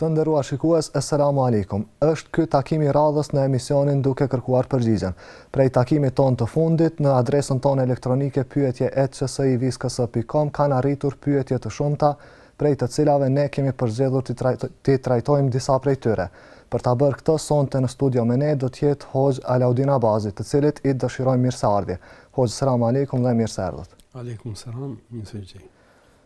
Të nderuar shikues, Esselamu Alejkum. Është ky takimi i radhës në emisionin Duke kërkuar përgjigjen. Prej takimit tonë të fundit, në adresën tonë elektronike pyetje at qsi-ks pikë com kanë arritur pyetje të shumta, prej të cilave ne kemi përzgjedhur t'i trajtojmë disa prej tyre. Për ta bërë këtë, sonte në studio me ne do të jetë Hoxhë Alaudin Abazi, të cilit i dëshirojmë mirëseardhje. Hoxhë, Selam Alejkum dhe mirë se erdhët. Alejkum Selam, mirë se ju gjeta.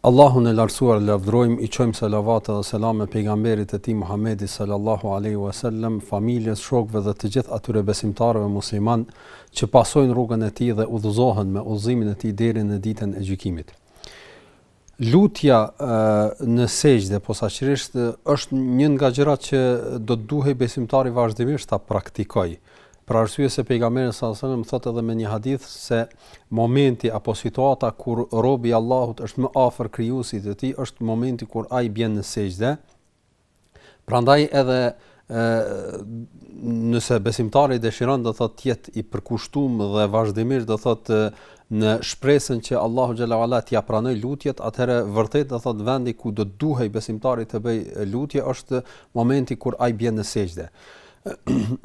Allahun e Lartësuar e lavdërojmë, i çojmë salavate dhe selame Pejgamberit të Tij Muhammedi sallallahu alejhi ue sellem, familjes, shokëve dhe të gjithë atyre besimtarëve muslimanë që pasojnë rrugën e tij dhe udhëzohen me udhëzimin e tij deri në Ditën e Gjykimit. Lutja në sexhde posaçërisht është një nga gjërat që do të duhej besimtari vazhdimisht ta praktikojë. Për arsye se Pejgamberi sallallahu alajhi wasallam thotë edhe me një hadith se momenti apo situata kur robi i Allahut është më afër krijuesit të tij është momenti kur ai bjen në sexhde. Prandaj edhe ë nëse besimtari dëshiron do thotë të jetë i përkushtuar dhe vazhdimisht do thotë në shpresën që Allahu xhel-le ue ala t'ia pranojë lutjet, atëherë vërtet do thotë vendi ku do të duhej besimtari të bëjë lutje është momenti kur ai bjen në sexhde.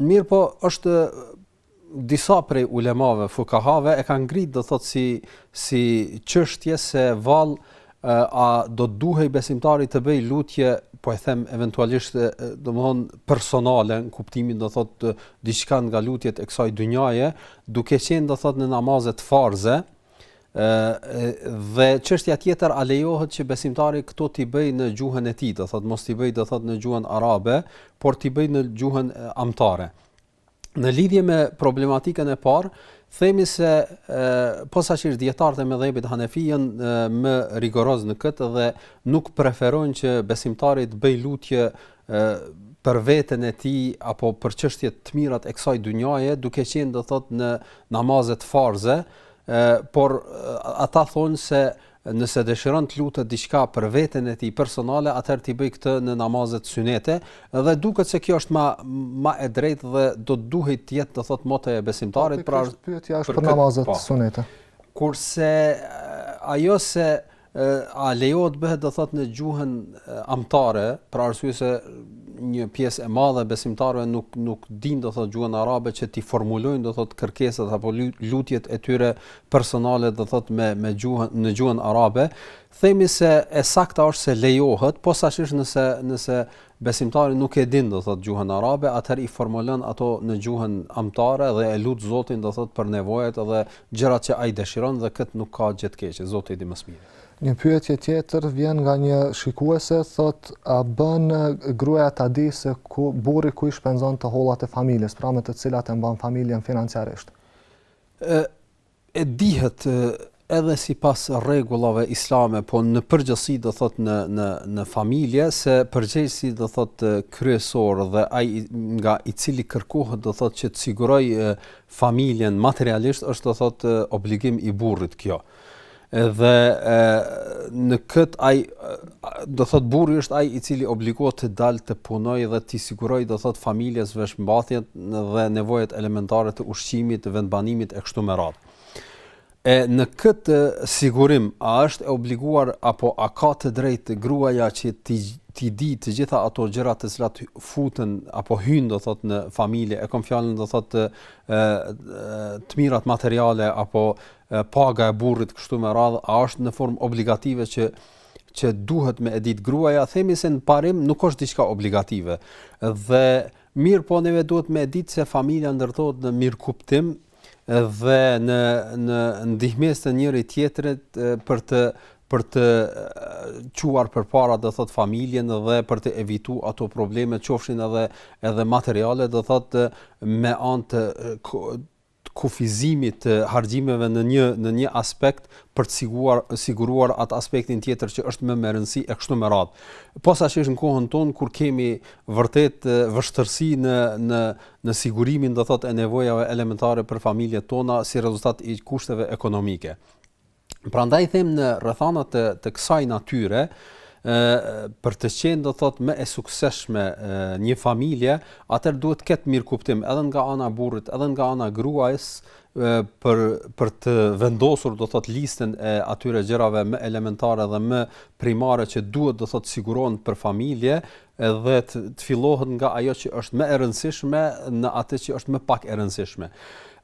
Mirëpo është disa prej ulemave fukahave e kanë ngrit do thot si si çështje se vallë a do të duhej besimtari të bëjë lutje, po e them eventualisht domthon personale në kuptimin do thot diçka nga lutjet e kësaj dynjaje, duke qenë do thot në namazet farze, dhe çështja tjetër a lejohet që besimtari këto t'i bëjë në gjuhën e tij, do thotë mos t'i bëjë do thotë në gjuhën arabe, por t'i bëjë në gjuhën amtare. Në lidhje me problematikën e parë, themi se posaçërisht dijetarët e medhhebit Hanefi janë më rigorozë në këtë dhe nuk preferojnë që besimtari të bëjë lutje ë për veten e tij apo për çështjet, të mirat e kësaj dynjaje duke qenë do thot në namazet farze ë por ata thonë se nëse dëshiron të lutet diçka për veten e tij personale, atëherë t'i bëjë këtë në namazet synete dhe duket se kjo është ma e drejtë dhe do të duhej të jetë do thotë moto e besimtarit po, pra pyetja është për, për namazet po. sunete. Kurse ajo se A lejohet të bëhet do thot në gjuhën amtare, për arsye se një pjesë e madhe besimtarëve nuk nuk dinë do thot gjuhën arabe që t'i formulojnë do thot kërkesat apo lutjet e tyre personale do thot me me gjuhën në gjuhën arabe, themi se e sakta është se lejohet, posaçërisht nëse nëse Besimtari nuk e din, do thotë, gjuhën arabe, atëherë i formulon ato në gjuhën amtare dhe e lut Zotin, do thotë, për nevojat edhe gjërat që ai dëshiron dhe këtu nuk ka gjë të keqe, Zoti e di më së miri. Një pyetje tjetër vjen nga një shikuese, thotë, a bën gruaja ta di se ku burri ku i shpenzon të hollat e familjes, pra me të cilat e mban familjen financiarisht? e dihet edhe sipas rregullave islame, po në përgjithësi do thotë në në në familje se përgjegjësi do thotë kryesor dhe ai nga i cili kërkohet do thotë që të siguroj familjen materialisht është do thotë obligim i burrit kjo. Edhe në këtë ai do thot burri është ai i cili obligohet të dalë të punojë dhe t'i sigurojë do thot familjes veshmbathjen dhe nevojat elementare të ushqimit, vendbanimit e kështu me radhë. E në këtë sigurim a është e obliguar apo a ka të drejtë gruaja që t'i t'i dijë të gjitha ato gjëra të cilat futen apo hyjnë do thot në familje, e kam fjalën do thot të, të mirat materiale apo paga e burrit kështu me radhë, a është në formë obligative që që duhet me e ditë gruaja, themi se në parim nuk është diçka obligative. Dhe mirëpo neve duhet me e ditë se familja ndërtohet në mirëkuptim dhe në, në ndihmesë të njëri-tjetrit për të për të çuar përpara do thot familjen dhe për të evitu ato probleme qofshin edhe edhe materiale do thot me anë të të kufizimit të harxhimeve në një në një aspekt për të siguruar siguruar atë aspektin tjetër që është më me rëndësi e kështu me radhë. Posaçërisht në kohën tonë kur kemi vërtet vështirësi në në në sigurimin do thotë e nevojave elementare për familjet tona si rezultat i kushteve ekonomike. Prandaj them në rrethana të të kësaj natyre, ë për të qenë do thot më e suksesshme një familje, atëherë duhet të ketë mirëkuptim edhe nga ana e burrit, edhe nga ana e gruas për për të vendosur do thot listën e atyre gjërave më elementare dhe më primare që duhet do thot të sigurohen për familje edhe të fillohet nga ajo që është më e rëndësishme në atë që është më pak e rëndësishme.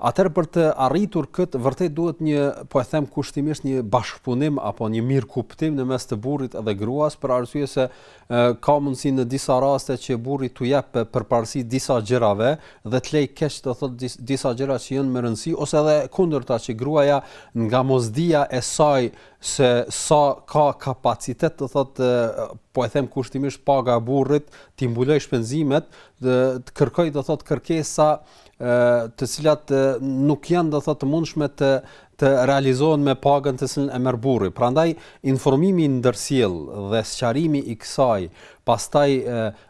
Atëherë për të arritur këtë vërtet duhet një, po e them kushtimisht një bashkëpunim apo një mirëkuptim në mes të burrit edhe gruas për arsye se ka mundësi në disa raste që burri t'u jep përparësi disa gjërave dhe të lej keq të thot disa gjëra që janë me rëndësi ose edhe e kundërta që gruaja nga mosdija e saj se sa ka kapacitet do thotë po e them kushtimisht paga e burrit t'i mbulojë shpenzimet dhe të kërkojë do thotë kërkesa të cilat nuk janë do thotë të mundshme të të realizohen me pagën të cilën e merr burri. Prandaj informimi i ndërsjellë dhe sqarimi i kësaj, pastaj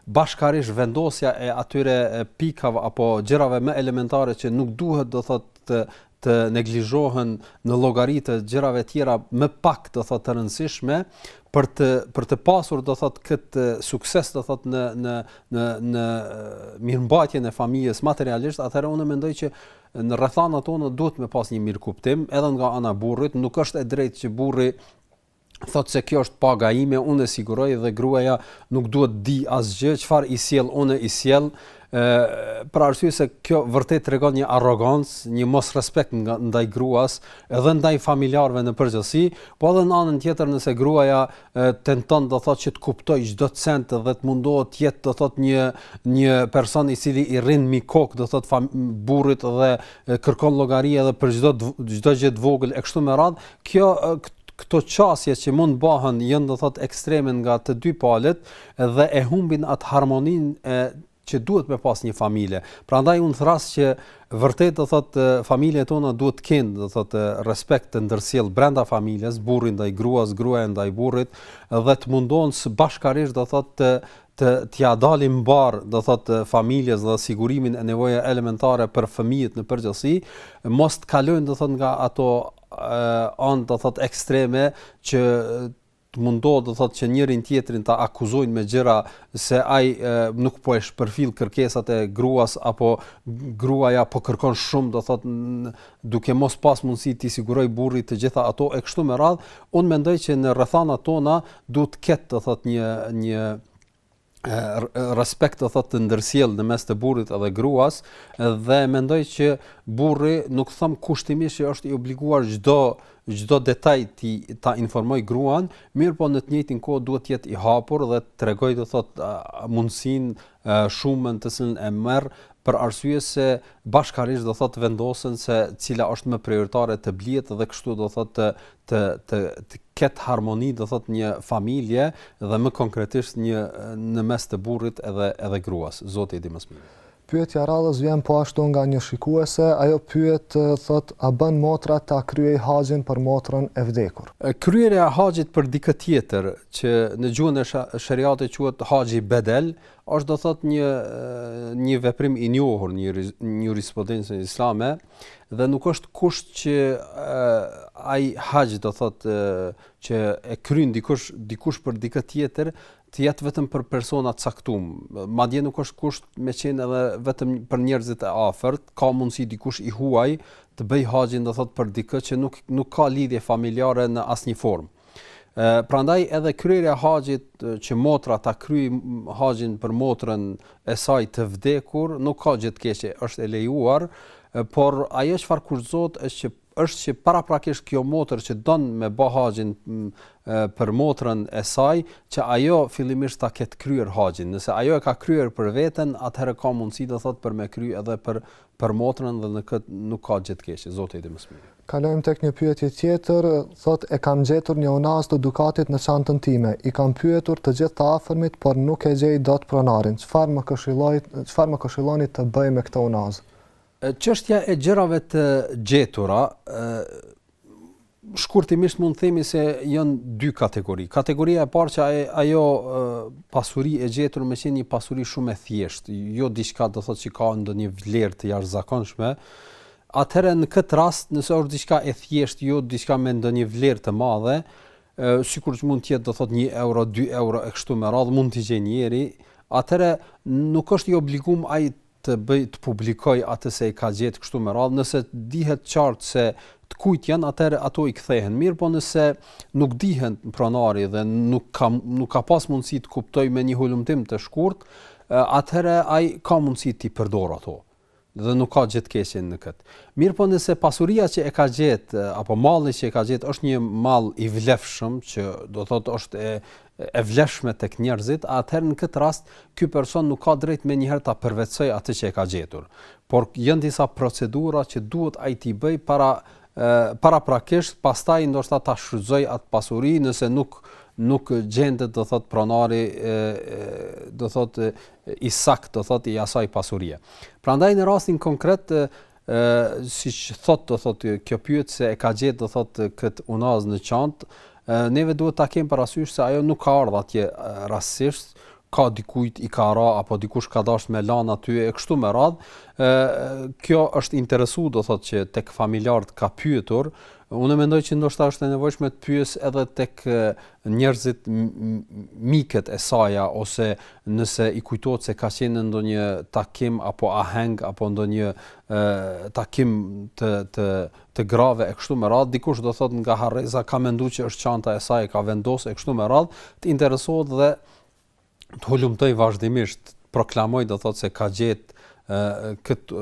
bashkarisht vendosja e atyre pikave apo gjërave më elementare që nuk duhet do thotë të të neglizhohen në llogari të gjërave tjera më pak do thotë të rëndësishme për të për të pasur do thotë këtë sukses do thotë në në në në mirëmbajtjen e familjes materialisht atëherë unë mendoj që në rrethanat tona duhet me pas një mirëkuptim edhe nga ana e burrit nuk është e drejtë që burri thotë se kjo është paga ime, unë e siguroj dhe gruaja nuk duhet di asgjë, çfarë i sjell unë i sjell, ë për arsye se kjo vërtet tregon një arrogancë, një mosrespekt nga ndaj gruas, edhe ndaj familjarëve në përgjithësi, po edhe në anën tjetër nëse gruaja e, tenton do thotë që të kuptojë çdo cent dhe të mundohet të jetë do thotë një një person i cili i rrin mbi kokë do thotë burrit dhe e, kërkon llogari edhe për çdo çdo gjë të vogël e kështu me radhë, Kjo këto qasje që mund të bëhen janë do thot ekstreme nga të dy palët dhe e humbin atë harmoninë e që duhet me pas një familje. Prandaj unë thrras që vërtet do thot familjet tona duhet të kenë do thot respekt të ndërsjellë brenda familjes, burri ndaj gruas, gruaja ndaj burrit dhe të mundohen së bashkarisht do thot të të t'ia dalin mbarë, do thot familjes dhe sigurimin e nevojave elementare për fëmijët në përgjithësi, mos të kalojnë do thot nga ato anë do thot ekstreme që të mundohen do thotë që njëri-tjetrin ta akuzojnë me gjëra se ai nuk po e shpërfill kërkesat e gruas apo gruaja po kërkon shumë do thotë duke mos pas mundësi t'i sigurojë burri të gjitha ato e kështu me radhë unë mendoj që në rrethanat tona duhet të ketë do thotë një një respekt do thotë të ndërsjellë në mes të burrit edhe gruas dhe mendoj që burri nuk thom kushtimisht që është i obliguar çdo çdo detaj ti ta informojë gruan, mirëpo në të njëjtin kohë duhet të jetë i hapur dhe të tregojë do thotë mundësinë shumën të cilën e merr për arsye se bashkarisht do thotë vendosin se cila është më prioritare të blihet dhe kështu do thotë të të të, të ketë harmoni do thotë një familje dhe më konkretisht një në mes të burrit edhe edhe gruas. Zoti e di më së miri. Pyetja e radhës vjen po ashtu nga një shikuese, ajo pyet thot a bën motra ta kryejë haxhin për motrën e vdekur. Kryerja e haxhit për dikë tjetër që në gjuhën e sheriatit quhet haxhi bedel, Është do thotë një një veprim i njohur në jurisprudencën islame dhe nuk është kusht që ai haxh do thotë që e kryen dikush dikush për dikë tjetër të jetë vetëm për persona të caktuar. Madje nuk është kusht me qenë edhe vetëm për njerëzit e afërt, ka mundësi dikush i huaj të bëjë haxhin do thotë për dikë që nuk nuk ka lidhje familjare në asnjë formë. Prandaj edhe kryerja e haxhit që motra ta kryejë haxhin për motrën e saj të vdekur nuk ka gjë të keqe, është e lejuar, por ajo çfarë kushtëzohet është që është që paraprakisht kjo motër që don me bë haxhin për motrën e saj, që ajo fillimisht ta ketë kryer haxhin. Nëse ajo e ka kryer për veten, atëherë ka mundësi do thotë për me kry edhe për për motrën dhe në këtë nuk ka gjë të keqe, Zoti e di më së miri. Kalojmë tek një pyetje tjetër, thotë e kam gjetur një unazë të dukatit në çantën time, i kam pyetur të gjithë të afërmit por nuk e gjej dot pronarin, çfarë më këshilloni, çfarë më këshilloni të bëj me këtë unazë? Çështja e gjërave të gjetura, shkurtimisht mund të themi se janë dy kategori. Kategoria e parë që ajo pasuri e gjetur me qenë një pasuri shumë e thjeshtë, jo diçka do thotë që ka ndonjë vlerë të jashtëzakonshme, Atëherë në këtë rast, nëse është diçka e thjeshtë, jo diçka me ndonjë vlerë të madhe, sikur që mund të jetë do thotë 1 euro, 2 euro e kështu me radhë, mund t'i gjejë njeri, atëherë nuk është i obliguar ai të bëjë të publikojë atë se i ka gjetë kështu me radhë, nëse dihet qartë se të kujt janë, atëherë ato i kthehen. Mirëpo nëse nuk dihen pronari dhe nuk ka nuk ka pas mundësi të kuptojë me një hulumtim të shkurt, atëherë ai ka mundësi t'i përdorë ato. Dhe nuk ka gjë të keqe në këtë. Mirëpo nëse pasuria që e ka gjet apo malli që e ka gjet është një mall i vlefshëm që do thotë është e e vlefshme tek njerëzit, atëherë në këtë rast ky person nuk ka drejt menjëherë ta përvetësojë atë që e ka gjetur. Por janë disa procedura që duhet ai t'i bëjë para paraprakisht pastaj ndoshta ta shfrytëzojë atë pasuri nëse nuk nuk gjendet do thot pronari do thot i saktë, do thotë i asaj pasurie. Prandaj në rastin konkret ë siç thotë do thotë kjo pyet se e ka gjetë do thotë këtë unazë në çantë, neve duhet ta kem parasysh se ajo nuk ka ardhur atje rastësisht, ka dikujt i ka ra apo dikush ka dashur me lan aty e kështu me radhë, ë kjo është interesu do thotë që tek familjarët ka pyetur, unë mendoj që ndoshta është e nevojshme të pyesë edhe tek njerëzit miket e saja ose nëse i kujtohet se ka qenë në ndonjë takim apo aheng apo ndonjë takim të të të grave e kështu me radhë dikush do thot nga harreza ka menduar që është çanta e saj e ka vendosur e kështu me radhë të interesohet dhe të hulumtoj vazhdimisht, të proklamoj do thotë se ka gjetë kët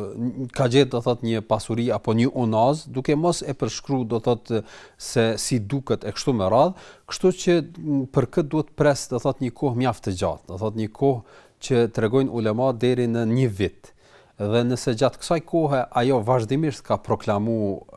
ka gjetë do thot një pasuri apo një unazë duke mos e përshkru do thot se si duket e kështu me radh, kështu që për kët duhet pres do thot një kohë mjaft të gjatë, do thot një kohë që tregojnë ulema deri në një vit. Dhe nëse gjatë kësaj kohe ajo vazhdimisht ka proklamu,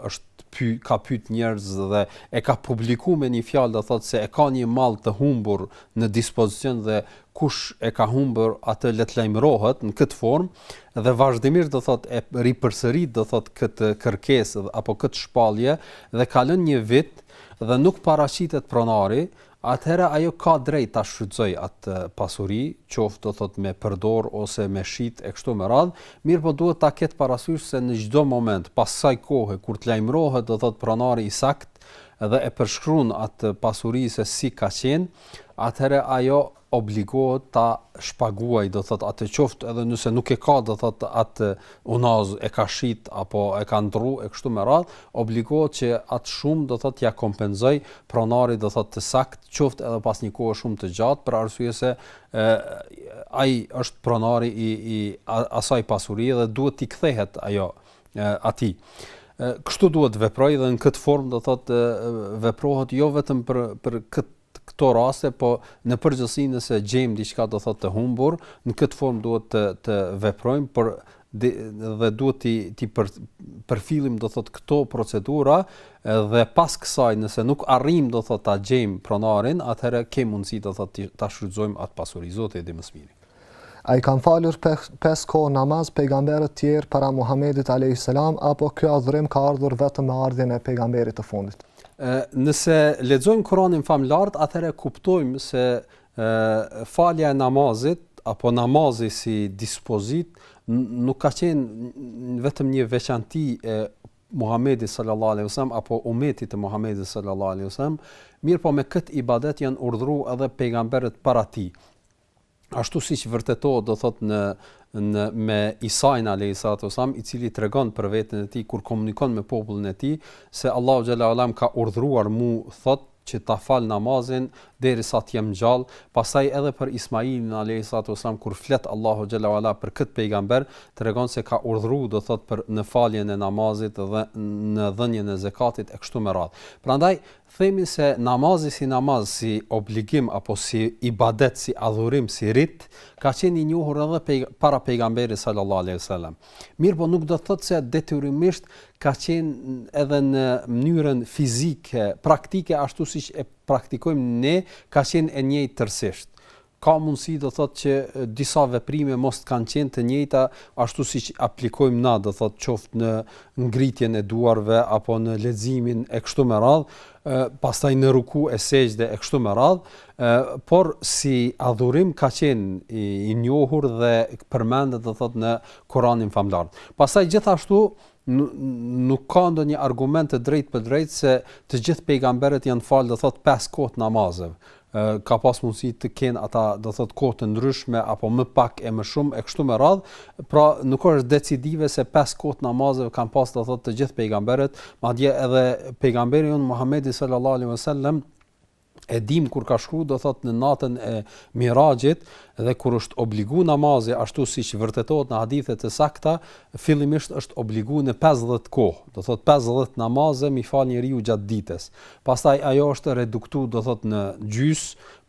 është py, ka pyet njerëz dhe e ka publiku me një fjalë do thotë se e ka një mall të humbur në dispozicion dhe kush e ka humbur atë le të lajmërohet në këtë formë dhe vazhdimisht do thotë e ripërsërit do thotë këtë kërkesë apo këtë shpallje dhe kalon një vit dhe nuk paraqitet pronari, atëherë ajo ka drejt ta shfrytëzojë atë pasuri, qoftë do thotë me përdorë ose me shit e kështu me radhë, mirëpo duhet ta ketë parasysh se në çdo moment pas kësaj kohe kur të lajmërohet do thotë pronari i saktë dhe e përshkruan atë pasuri se si ka qenë, atëherë ajo obligohet ta shpaguajë do thot atë qoftë edhe nëse nuk e ka do thot atë unazë e ka shit apo e ka ndrru e kështu me radh obligohet që atë shumë do thot t'ia kompensojë pronarit do thot të sakt qoftë edhe pas një kohe shumë të gjatë për arsye se e, ai është pronari i, i asaj pasurie dhe duhet t'i kthehet ajo atij kështu duhet të veprojë dhe në këtë formë do thot veprohet jo vetëm për për këtë këto raste, po në përgjithësi nëse gjejmë diçka do thotë të humbur, në këtë formë duhet të të veprojmë për dhe, dhe duhet t'i t'i për përfillim do thotë këto procedura dhe pas kësaj nëse nuk arrijmë do thotë ta gjejmë pronarin, atëherë kemi mundësi do thotë ta shfrytëzojmë atë pasuri. Zoti e di më së miri. A i kanë falur pesë kohë namaz pejgamberët tjerë para Muhammedit a.s. apo kjo adhurim ka ardhur vetëm me ardhjen e pejgamberit të fundit? Nëse lexojmë Kur'anin famëlartë, atëherë kuptojmë se falja e namazit apo namazi si dispozitë nuk ka qenë vetëm një veçanti e Muhammedit sallallahu alaihi wasallam apo umetit të Muhammedit sallallahu alaihi wasallam, mirëpo me këtë ibadet janë urdhëru edhe pejgamberët para tij. ashtu siç vërtetohet do thot në në me Isain alayhis salam i cili tregon për veten e tij kur komunikon me popullin e tij se Allahu xhala uala m'ka urdhëruar mu thot që ta fal namazin derisa të jem gjallë, pastaj edhe për Ismailin alayhis salam kur flet Allahu xhala uala për kët pejgamber, tregon se ka urdhëru do thot për në faljen e namazit dhe në dhënien e zekatit e kështu me radhë. Prandaj Themi se namazi si namaz, si obligim apo si ibadet, si adhurim, si rit, ka qenë i njohur edhe para Pejgamberit sallallahu alejhi ve sellem. Mirëpo nuk do të thotë se detyrimisht ka qenë edhe në mënyrën fizike, praktike ashtu siç e praktikojmë ne, ka qenë e njëjtë tërësisht. Ka mundësi do thotë që disa veprime mos të kanë qenë të njëjta ashtu siç aplikojmë na, do thotë qoftë në ngritjen e duarve apo në leximin e kështu me radhë, pastaj në ruku e sexhde e kështu me radhë, por si adhurim ka qenë i, i njohur dhe përmendet do thotë në Kur'anin famëlartë. Pastaj gjithashtu nuk ka ndonjë argument të drejtpërdrejtë se të gjithë pejgamberët janë falë do thotë pesë kohë të namazeve ka pas mundësi të kenë ata, do të thotë, kohë të ndryshme apo më pak e më shumë e kështu me radh, pra nuk është decisive se pesë kohë të namazeve kanë pas, do të thotë, të gjithë pejgamberët, madje edhe pejgamberi jonë Muhamedi sallallahu alaihi wasallam e dim kur ka shku do thot në natën e Miraxhit dhe kur është obligu namazi ashtu siç vërtetohet në hadithe të sakta fillimisht është obligu në 50 kohë do thot 50 namaze m'i fal njeriu gjatë ditës pastaj ajo është reduktu do thot në gjys,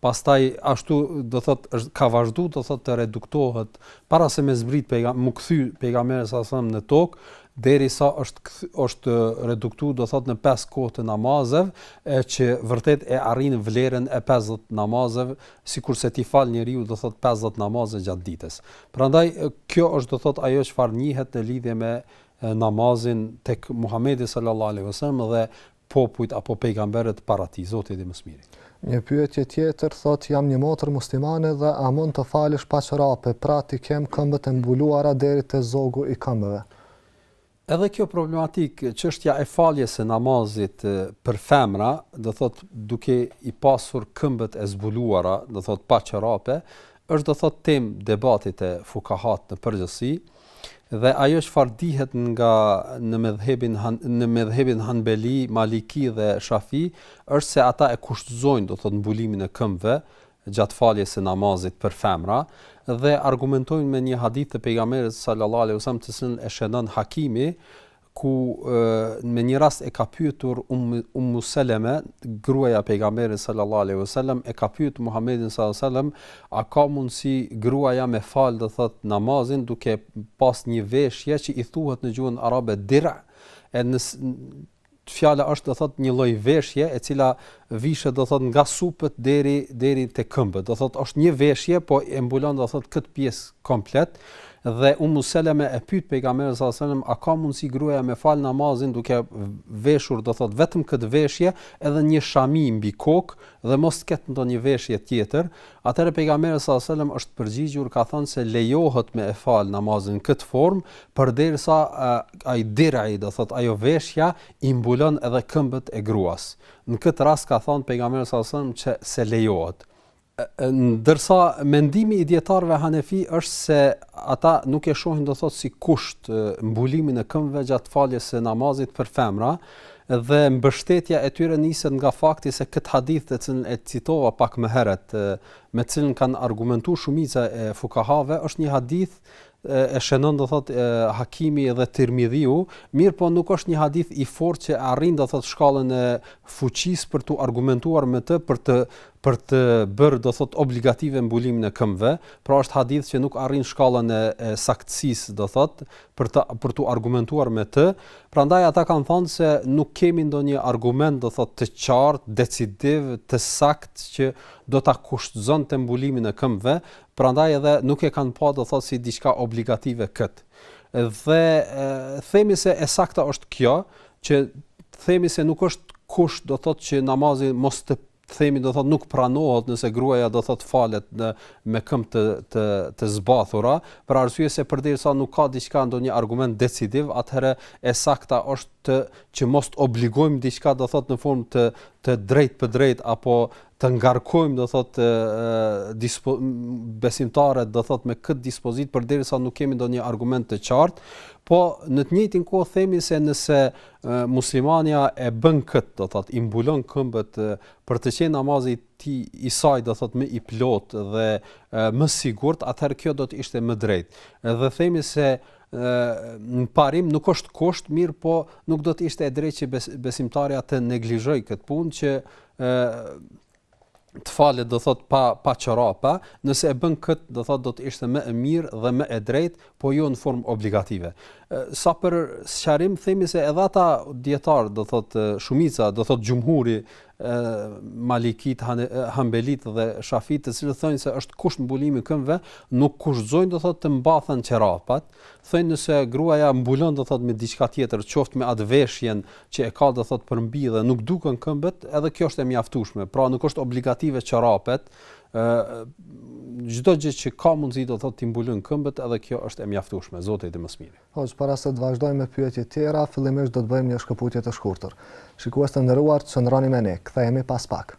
pastaj ashtu do thot është ka vazhdu do thot të reduktohet para se me zbrit pejga, mu kthy pejgamberi sallallahu alaihi wasallam në tok derisa është është reduktu do thot në pesë kohë të namazev e që vërtet e arrijnë vlerën e 50 namazev sikurse t'i fal njeriu do thot 50 namaze gjatë ditës prandaj kjo është do thot ajo çfarë njihet në lidhje me namazin tek Muhamedi sallallahu alaihi wasallam dhe popujt apo pejgamberët para tij, Zoti e di më së miri. Një pyetje tjetër thotë jam një motër muslimane dhe a mund të falesh pa çorape pra t'i kem këmbët e mbuluara deri te zogu i këmbëve. Edhe kjo problematikë, çështja e faljes së namazit për femra, do thotë duke i pasur këmbët e zbuluara, do thotë pa çorape, është do thotë temë debati te fukahat në përgjithësi, Dhe ajo çfarë dihet nga në medhhebin në medhhebin Hanbeli, Maliki dhe Shafi, është se ata e kushtëzojnë, do të thotë mbulimin e këmbëve gjatë faljes së namazit për femra dhe argumentojnë me një hadith të pejgamberit sallallahu alaihi wasallam të cilin e shënon Hakimi, ku me një rast e ka pyetur Ummu Seleme, gruaja e pejgamberit sallallahu alaihi wasallam, e ka pyetur Muhamedin sallallahu alaihi wasallam, a ka mundësi gruaja me fal do thot namazin duke pas një veshje që i thuhet në gjuhën arabe dir'a, e fjala është do thot një lloj veshje e cila Vishet do thotë nga supët deri deri te këmbët, do thotë është një veshje po e mbulon do thotë këtë pjesë komplet dhe Umu Seleme e pyet pejgamberin sallallahu alajhi wasallam a ka mundësi gruaja me fal namazin duke veshur do thotë vetëm këtë veshje edhe një shami mbi kokë dhe mos të ketë ndonjë veshje tjetër atëherë pejgamberi sallallahu alajhi wasallam është përgjigjur ka thënë se lejohet me fal namazin në këtë formë përderisa ai dirai do thotë ajo veshja i mbulon edhe këmbët e gruas Në këtë rast ka thënë pejgamberi sallallahu alajhi wasallam që se lejohet. Ndërsa mendimi i dietarëve hanefi është se ata nuk e shohin do thotë si kusht mbulimin e këmbëve gjatë faljes së namazit për femra dhe mbështetja e tyre niset nga fakti se këtë hadith të cilën e citova pak më herët me cilën kanë argumentuar shumica e fukahave është një hadith e shënon do thot Hakimi dhe Tirmidhiu, mirëpo nuk është një hadith i fortë që arrin do thot shkallën e fuqisë për t'u argumentuar me të për të për të bërë do thot obligative mbulimin e këmbëve, pra është hadith që nuk arrin shkallën e, e saktësisë do thot për të për t'u argumentuar me të. Prandaj ata kanë thënë se nuk kemi ndonjë argument do thot të qartë, decisiv, të saktë që do ta kushtëzonte mbulimin e këmbëve, Prandaj edhe nuk e kanë pa do thotë si diçka obligative këtë. Dhe themi se e sakta është kjo që themi se nuk është kusht do thotë që namazi mos të themi do thotë nuk pranohet nëse gruaja do thotë falet në me këmbë të të të zbathura, për arsye se përderisa nuk ka diçka ndonjë argument decisiv, atëherë e sakta është të që mos të obligojmë diçka do thotë në formë të të drejtpërdrejtë apo të ngarkojmë do thot dispo, besimtaret do thot me këtë dispozitë përderisa nuk kemi ndonjë argument të qartë, po në të njëjtin kohë themi se nëse muslimania e bën këtë do thot i mbulon këmbët për të qenë namazi tij i saj do thot më i plotë dhe më sigurt, atëherë kjo do të ishte më drejt. Edhe themi se në parim nuk është kusht, mirëpo nuk do të ishte e drejtë që besimtarja të neglizhojë këtë punë që ë të falet do thot pa pa çorapa, nëse e bën kët do thot do të ishte më e mirë dhe më e drejtë, po jo në formë obligative. Sa për sqarim themi se edhe ata dijetarë do thot shumica do thot xhumhuri ë malikitë, hambelitë dhe shafitë, të cilët thonë se është kusht mbulimi këmbëve, nuk kushtëzojnë do thot të mbathen çorapat, Thonë nëse gruaja mbulon do thot me diçka tjetër, qoftë me atë veshjen që e ka do thot përmbi dhe nuk duken këmbët, edhe kjo është e mjaftueshme. Pra nuk është obligative çorapet, ë çdo gjë që ka mundësi do thot t'i mbulon këmbët, edhe kjo është e mjaftueshme. Zoti e di më së miri. Hoxhë, para se të vazhdojmë me pyetjet tjera, fillimisht do të bëjmë një shkëputje të shkurtër. Shikues të nderuar, qëndroni me ne, kthehemi pas pak.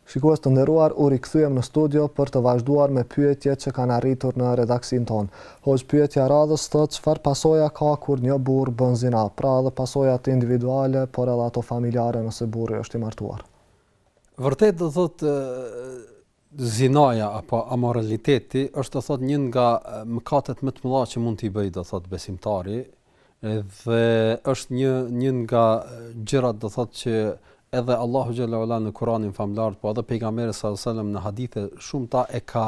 Shikues të nderuar, u rikthyem në studio për të vazhduar me pyetjet që kanë arritur në redaksinë tonë. Hoxhë, pyetja e radhës thotë çfarë pasoja ka kur një burrë bën zina, pra edhe pasojat individuale, por edhe ato familjare nëse burri është i martuar. Vërtet do thotë zinaja apo amoraliteti është do thotë një nga mëkatet më të mëdha që mund t'i bëjë do thotë besimtari, edhe është një një nga gjërat do thotë që edhe Allahu xhelle ue ala në Kur'anin famëlartë, po edhe pejgamberi sallallahu alajhi wasallam në hadithe të shumta e ka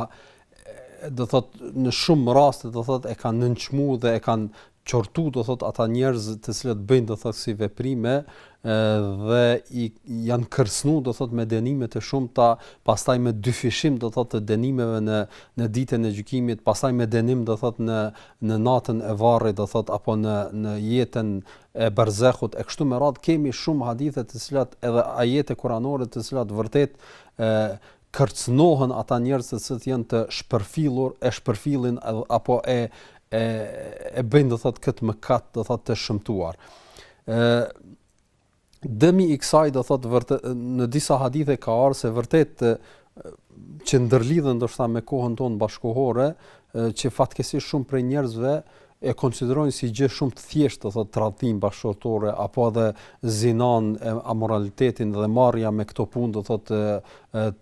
do thot në shumë raste do thot e kanë nënçmu dhe e kanë qortu do thot ata njerëz të cilët bëjnë do thot kësi veprime dhe i janë kërcënu do thot me dënime të shumta, pastaj me dyfishim do thot të dënimeve në në ditën e gjykimit, pastaj me dënim do thot në në natën e varrit do thot apo në në jetën e berzahut e kështu me radh kemi shumë hadithe të cilat edhe ajete kuranore të cilat vërtet kërcënohen ata njerëz të cilët janë të shpërfillur e shpërfillin apo e e e bëjnë do thot këtë mëkat do thot të shëmtuar ë Dëmi i kësaj do thotë vërtet në disa hadithe ka ardhur se vërtet që ndërlidhen ndoshta me kohën tonë bashkohore, që fatkeqësisht shumë prej njerëzve e konsiderojnë si gjë shumë të thjeshtë, do thotë tradhtinë bashkëshortore apo edhe zinanë e amoralitetin dhe marrja me këto punë, do thotë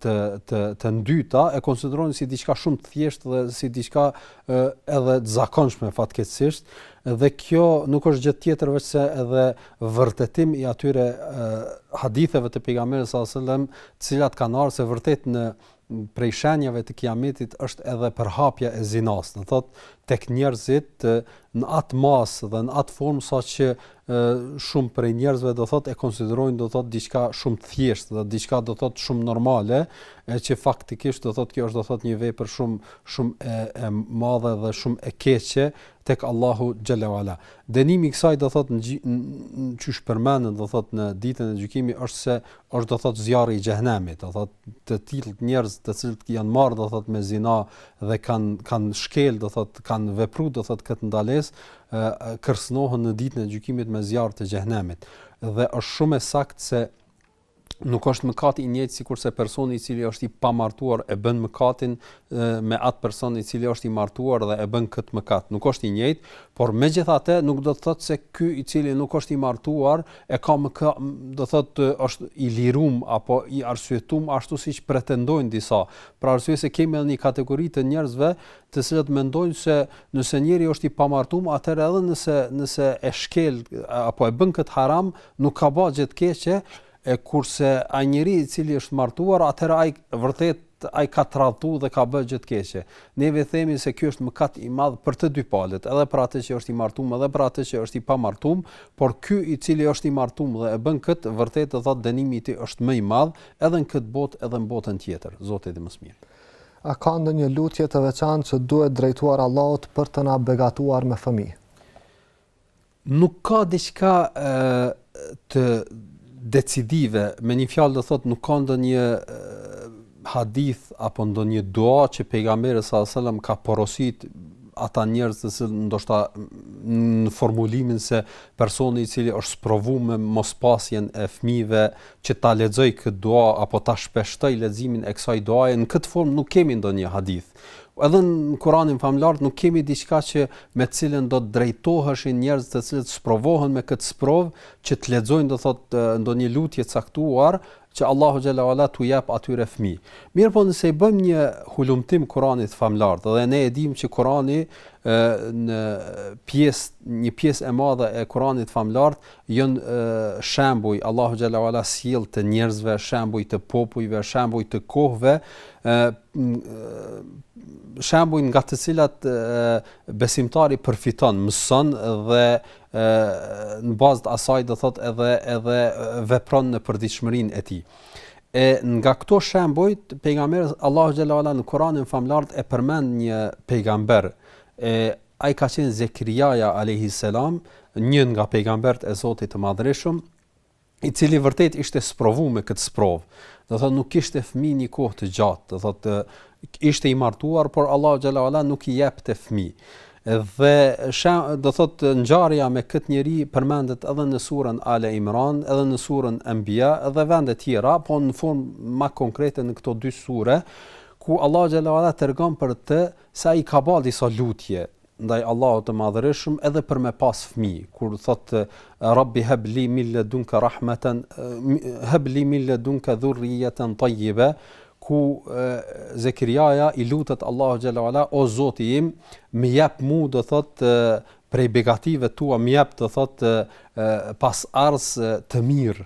të të të ndyta e konsiderojnë si diçka shumë të thjeshtë dhe si diçka edhe të zakonshme fatkeqësisht dhe kjo nuk është gjë tjetër veçse edhe vërtetim i atyre haditheve të pejgamberit sallallahu alajhi wasallam, të cilat kanë ardhur se vërtet në prej shenjave të kiametit është edhe përhapja e zinasë, do thot tek njerëzit në atë masë dhe në atë formë saqë shumë prej njerëzve do thot e konsiderojnë do thot diçka shumë të thjeshtë dhe diçka do thot shumë normale, e që faktikisht do thot kjo është do thot një vepër shumë shumë e e madhe dhe shumë e keqe tek Allahu xhelle ue ala. Dënimi i kësaj do thotë qysh përmendëm do thotë në ditën e gjykimit është se është do thotë zjarri i xhehenemit, do thotë të tillë njerëz të cilët janë marrë do thotë me zina dhe kanë kanë shkel do thotë kanë vepru do thotë këtë ndalesë kërcënohen në ditën e gjykimit me zjarr të xhehenemit. Dhe është shumë e saktë se nuk është mëkat i njëjtë sikurse personi i cili është i pamartuar e bën mëkatin me atë person i cili është i martuar dhe e bën këtë mëkat. Nuk është i njëjtë, por megjithatë nuk do thotë se ky i cili nuk është i martuar e ka mëkat, do thotë është i lirum apo i arsyetum ashtu siç pretendojnë disa. Për arsye se kemi edhe një kategori të njerëzve të cilët mendojnë se nëse njeri është i pamartum, atëherë edhe nëse nëse e shkel apo e bën këtë haram, Nuk ka ba gjë të keqe, e kurse ai njëri i cili është martuar, atëherë ai vërtet ai ka tradhtu dhe ka bë gjë të keqe. Ne ve themi se ky është mëkat i madh për të dy palët, edhe për atë që është i martum, edhe për atë që është i pamartum, por ky i cili është i martum dhe e bën këtë, vërtet do thotë dënimi i tij është më i madh, edhe në këtë botë edhe në botën tjetër. Zoti i di më së miri. A ka ndonjë lutje të veçantë që duhet drejtuar Allahut për të na begatuar me fëmijë? Nuk ka diçka të decidive, me një fjalë do thotë nuk ka ndonjë hadith apo ndonjë dua që pejgamberi sallallahu alajhi wasallam ka porosit ata njerëz të cilët ndoshta në formulimin se personi i cili është sprovu me mospasjen e fëmijëve që ta lexojë këtë dua apo ta shpeshtojë leximin e kësaj duaje në këtë formë nuk kemi ndonjë hadith. Edhe në Kur'anin famëlartë nuk kemi diçka që me të cilën do të drejtoheshin njerëzit të cilët sprovohen me këtë sprovë që të lexojnë do thotë ndonjë lutje caktuar që Allahu xhelle ve ala t'u jap atyre fëmijë. Mirëpo nëse i bëjmë një hulumtim Kur'anit famëlartë dhe ne e dimë që Kur'ani në pjesë një pjesë e madhe e Kur'anit famëlartë Janë shembuj, Allahu xhelle ve ala sjell të njerëzve, shembuj të popujve, shembuj të kohëve, shembuj nga të cilat besimtari përfiton, mëson dhe në bazë të asaj do thotë edhe edhe vepron në përditshmërinë e tij. E nga këto shembuj pejgamberi Allahu xhelle ve ala në Kur'anin famëlartë e përmend një pejgamber e Ai ka qenë Zekerijaja alejhi selam, një nga pejgamberët e Zotit të Madhërishëm, i cili vërtet ishte sprovu me këtë sprovë. Do thotë nuk kishte fëmijë një kohë të gjatë, do thotë ishte i martuar, por Allahu xhelle ve ala nuk i jepte fëmijë. Dhe shë, do thotë ngjarja me këtë njeri përmendet edhe në surën Ali Imran, edhe në surën Enbija dhe vende tjera, po në formë më konkrete në këto dy sure, ku Allahu xhelle ve ala tregon për të Se ai ka ba disa lutje ndaj Allahut të Madhërishëm edhe për me pas fëmijë, kur thotë Rabbi heb li min ledunke rahmeten, heb li min ledunke dhurrijeten tajjibe, ku Zekerijaja i lutet Allahut xhelle ve ala o Zoti im më jep mu do thotë prej begative tua më jep do thotë pasardhës të mirë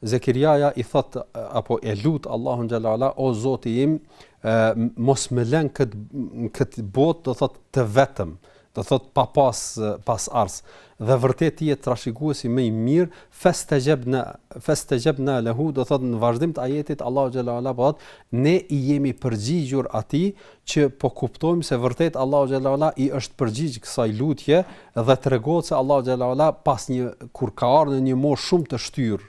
Zekerijaja i thotë apo e lut Allahun xhelle ve ala o Zoti im mos më lë në këtë këtë botë do thotë të vetëm do thotë pa pas pasardhës dhe vërtet ti je trashëguesi më i mirë festexhebna festexhebna lehu do thotë në vazhdim të ajetit Allahu xhelle ve ala po thotë ne i jemi përgjigjur atij që po kuptojmë se vërtet Allahu xhelle ue ala i është përgjigj kësaj lutje dhe tregohet se Allahu xhelle ue ala pas një kur ka ardhur në një moshë shumë të shtyrë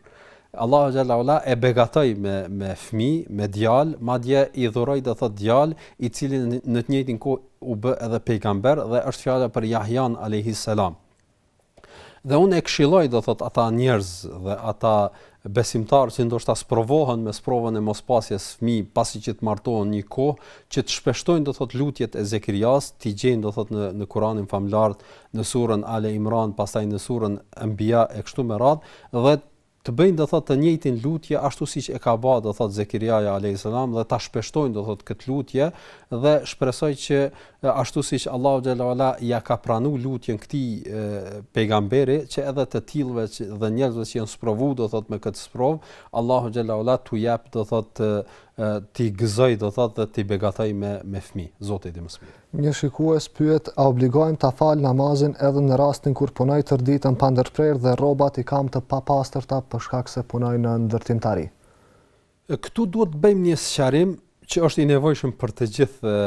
Allahu xhelle ue ala e begatoi me me fëmijë, me djalë, madje i dhuroi do thotë djalë, i cili në të njëjtin kohë u bë edhe pejgamber dhe është fjala për Jahjan alejhi selam. Dhe unë e këshilloj, do thotë, ata njerëz dhe ata besimtarë që ndoshta sprovohen me sprovën e mospasjes fëmi pasi që të martohen një kohë, që të shpeshtojnë do thotë lutjet e Zekerias, t'i gjejnë do thotë në në Kur'anin famëlartë, në surën Ali Imran, pastaj në surën Enbija e kështu me radhë dhe Të bëjnë do thotë të njëjtin lutje ashtu siç e ka ba do thotë Zekerijaja alejhi selam dhe ta shpeshtojnë do thotë këtë lutje dhe shpresoj që ashtu siç Allahu xhelle ue ala ia ka pranu lutjen këtij pejgamberi që edhe të tillëve që dhe njerëzve që janë sprovu do thotë me këtë sprovë Allahu xhelle ue ala t'u japë do thotë t'i gëzojë do thotë dhe t'i begatojë me me fëmijë Zoti e di më së miri Një shikues pyet a obligohem ta fal namazin edhe në rastin kur punoj tërë ditën pandërprerë dhe rrobat i kam të papastërta për shkak se punoj në ndërtimtari? Këtu duhet të bëjmë një sqarim që është i nevojshëm për të gjithë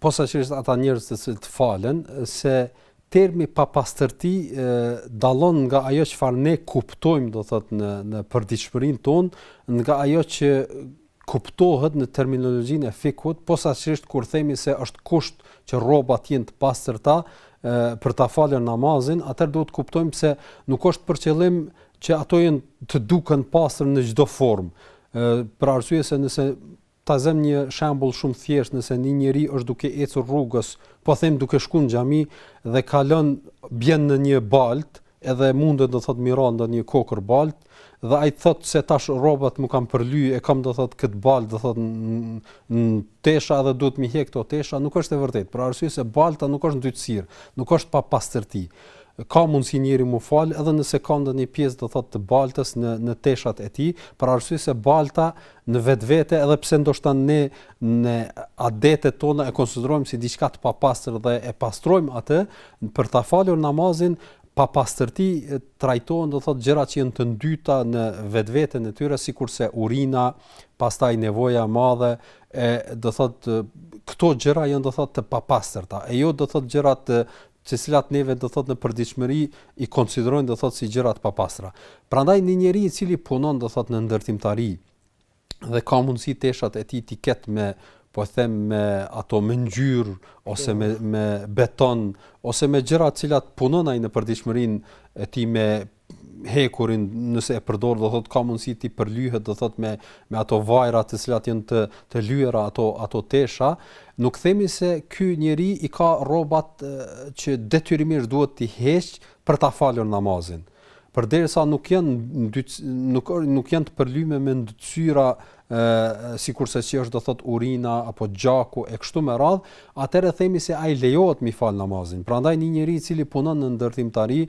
posaçërisht ata njerëz të cilët falen se termi papastërti dallon nga ajo çfarë ne kuptojmë do thotë në në përditshmërinë tonë nga ajo që kuptohet në terminologjinë e fikhut, posaçërisht kur themi se është kusht që rrobat të jenë të pastërta për ta falur namazin, atëherë duhet të kuptojmë se nuk është për qëllim që ato jenë të duken pastër në çdo formë. ë për arsye se nëse ta zëm një shembull shumë thjesht, nëse një njeri është duke ecur rrugës, po them duke shkuar në xhami dhe kalon bjen në një baltë, edhe mundet do thotë me i ra ndonjë kokërr baltë, Dhe ai thotë se tash rrobat m'u kanë përly, e kam do thotë kët baltë, do thotë në tesha dhe duhet m'i hek këto tesha, nuk është e vërtetë, për arsye se balta nuk është ndytësirë, nuk është papastërti. Ka mundësi njeri m'u fal edhe nëse ka ndonjë pjesë do thotë të baltës në në teshat e tij, për arsye se balta në vetvete edhe pse ndoshta ne në adetet tona e konsiderojmë si diçka të papastër dhe e pastrojmë atë për ta falur namazin, papastërti trajtohen do thotë gjërat që janë të ndyta në vetveten e tyre sikurse urina, pastaj nevoja e madhe e do thotë këto gjëra janë do thotë të papastërta. E jo do thotë gjërat të të cilat neve do thotë në përditshmëri i konsiderojnë do thotë si gjëra të papastra. Prandaj një njeri i cili punon do thotë në ndërtimtari, dhe ka mundësi teshat e tij t'i ketë me po e them me ato me ngjyrë ose me me beton ose me gjëra të cilat punon ai në përditshmërinë e tij me hekurin nëse e përdor do thot ka mundësi t'i përlyhet do thot me me ato vajra të cilat janë të të lyera ato ato tesha nuk themi se ky njeri i ka rrobat që detyrimisht duhet t'i heq për ta falur namazin Përderisa nuk janë nuk nuk janë të përlyme me ndytësira ë sikurse që është do thot urina apo gjaku e kështu me radh, atëherë themi se ai lejohet m'i fal namazin. Prandaj një njeri i cili punon në ndërtimtari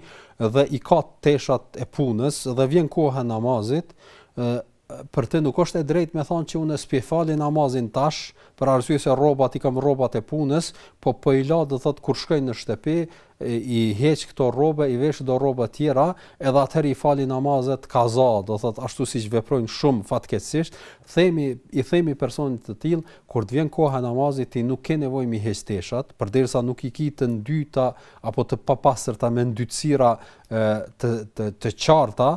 dhe i ka teshat e punës dhe vjen koha e namazit, për të nuk është e drejtë me thonë që unë s'pe fali namazin tash, për arsye se rrobat i kam rrobat e punës, po po i la do thotë kur shkoj në shtëpi, i heq këto rroba, i vesh do rroba të tjera, edhe atëherë i fali namazet kaza, do thotë ashtu siç veprojnë shumë fatkeqësisht, themi i themi personit të tillë, kur të vjen koha e namazit ti nuk ke nevojë m'i heq teshat, përderisa nuk i ki të ndyta apo të papastërta me ndytësira të të të qarta,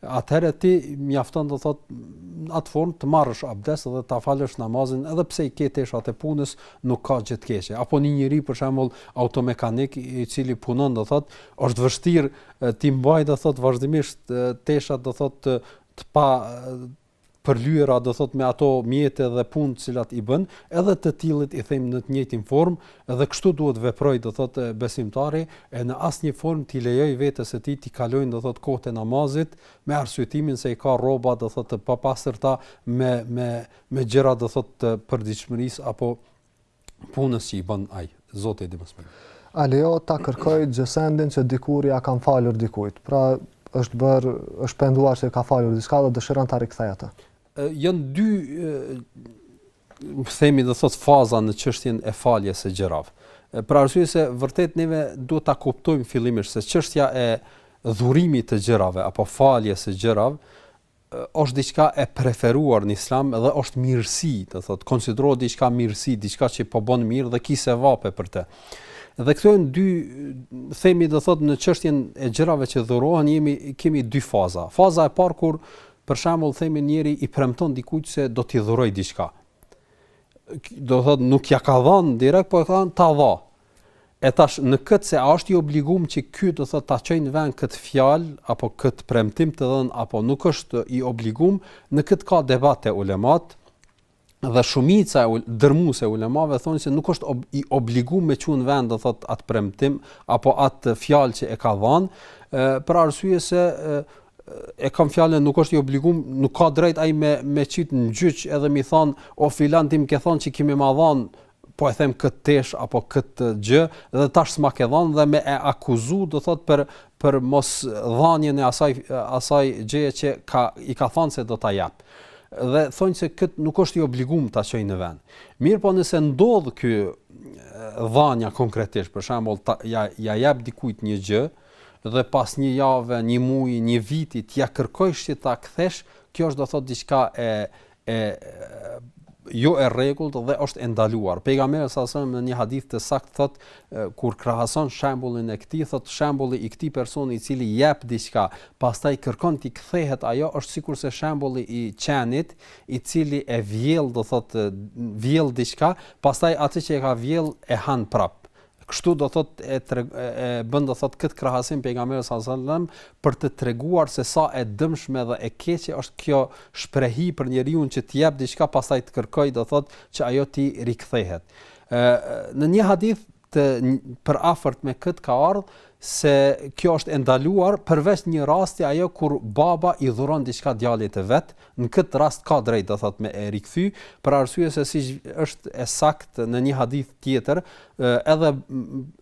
atëherë ti mjafton do thot në atë formë të marrësh abdes dhe ta falësh namazin edhe pse i ke teshat e punës nuk ka gjë të keqe apo një njeri për shembull automekanik i cili punon do thot është vështirë t'i mbaj do thot vazhdimisht teshat do thot të, të pa përlyera do thot me ato mjete dhe punë të cilat i bën edhe të tillit i them në të njëjtin formë dhe kështu duhet veproj do thot besimtari e në asnjë formë t'i lejoj vetes së tij t'i kalojnë do thot kohët e namazit me arsyetimin se i ka rroba do thot të papastërta me me me gjëra do thot të përditshmërisë apo punës që i bën ai. Zoti e di më së miri. A lejohet ta kërkoj gjësendin që dikur ia kam falur dikujt? Pra, është bërë, është penduar se ka falur diçka dhe dëshiron ta rikthej atë. Janë dy themi do thot faza në çështjen e faljes së gjërave. Për arsye se vërtet neve duhet ta kuptojmë fillimisht se çështja e dhurimit të gjërave apo faljes së gjërave është diçka e preferuar në islam dhe është mirësi, do thotë, konsiderohet diçka mirësi, diçka që po bën mirë dhe ki sevape për të. Dhe këto janë dy themi do thotë në çështjen e gjërave që dhurohen jemi kemi dy faza. Faza e parë kur për shembull themi njeri i premton dikujt se do t'i dhuroj diçka. Do thotë nuk ja ka dhënë direkt, po e thon ta dha. E tash në këtë se a është i obligum që ky të thotë ta çojë në vend këtë fjalë apo këtë premtim të dhënë apo nuk është i obligum, në këtë ka debate ulemat dhe shumica e dërmuese e ulemave thonë se nuk është ob, i obliguar me çun vend do thot atë premtim apo atë fjalë që e ka dhënë për arsye se e, e kam fjalën nuk është i obliguar nuk ka drejt ai me më qit në gjyq edhe me i thon o filan ti m'ke thon se ki me ma dhon po e zëmë këtë tesh apo këtë gjë dhe tash s'ma ke dhënë dhe me e akuzu do thot për për mosdhënien e asaj asaj gjëje që ka i ka thënë se do ta jap. Dhe thonë se kët nuk është i obliguar ta çojë në vend. Mirëpo nëse ndodh ky dhënia konkretisht, për shembull ia ia jap dikujt një gjë dhe pas një jave, një muaji, një viti t'ia kërkosh që ta kthesh, kjo është do thot diçka e e jo e rregullt dhe është e ndaluar. Pejgamberi sa sa në një hadith të saktë thot kur krahason shembullin e këtij thot shembulli i këtij personi i cili jep diçka, pastaj kërkon t'i kthehet ajo është sikurse shembulli i qenit i cili e vjell do thot vjell diçka, pastaj atë që e ka vjell e han prap. Kështu do thot e, treg, e bën do thot kët krahasim Pejgamberi sallallahu alajhi wasallam për të treguar se sa e dëmshme dhe e keqe është kjo shprehi për njeriun që të jap diçka pastaj të kërkoj do thot që ajo t'i rikthehet. Ë në një hadith të përafërt me kët ka ardhur se kjo është e ndaluar përveç një rasti ajo kur baba i dhuron diçka djalit të vet, Në këtë rast ka drejt, do thotë, me e rikthy, për arsye se siç është e saktë në një hadith tjetër, edhe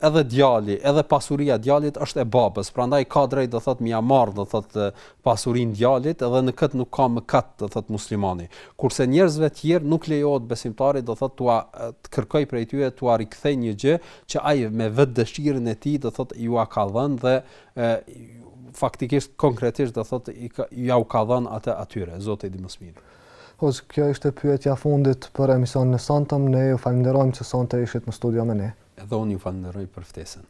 edhe djali, edhe pasuria e djalit është e babës, prandaj ka drejt, do thotë, me ia marr, do thotë, pasurinë djalit dhe në këtë nuk ka mëkat, do thotë muslimani. Kurse njerëzve të tjerë nuk lejohet besimtarit, do thotë, t'ua të kërkoj prej tyre t'ua rikthej një gjë që ai me vetëdëshirën e tij, do thotë, jua ka dhënë dhe e faktikisht konkretisht do thotë i ka jua ka dhënë atë atyre Zoti e di më së miri. Hoxhë, kjo ishte pyetja e fundit për emisionin e sontëm, ne ju falimderojmë që sonte ishit në studio me ne. Edhe unë ju falimderoj për ftesën.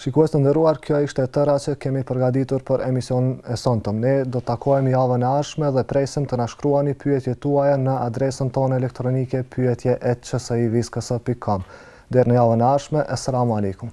Shikues të nderuar, kjo ishte e tëra që kemi përgatitur për emisionin e sontëm. Ne do të takohemi javën e ardhshme dhe presim të na shkruani pyetjet tuaja në adresën tonë elektronike pyetje e qësë i viskësë pikë kom. Deri në javën e ardhshme, es-selamu alejkum.